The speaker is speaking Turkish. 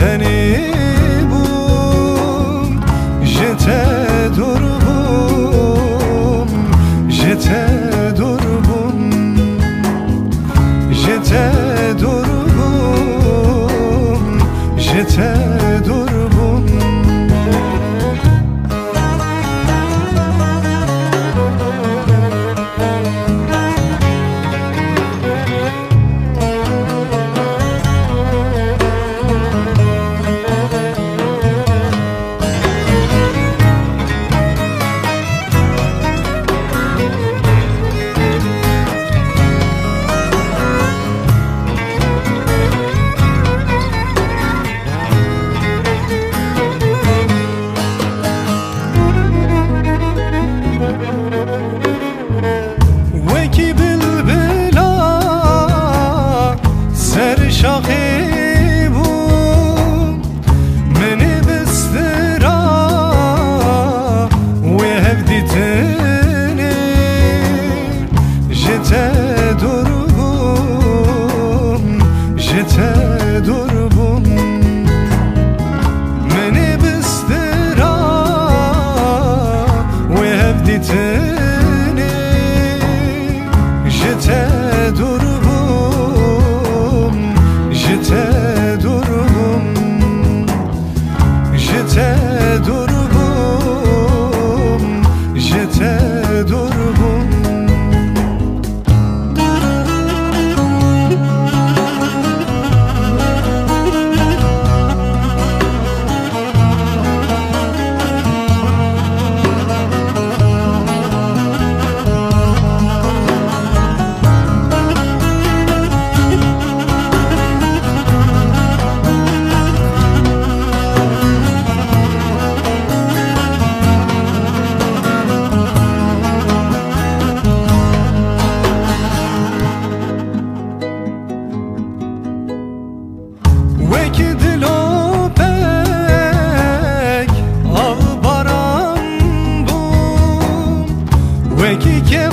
ثاني şahit وکی که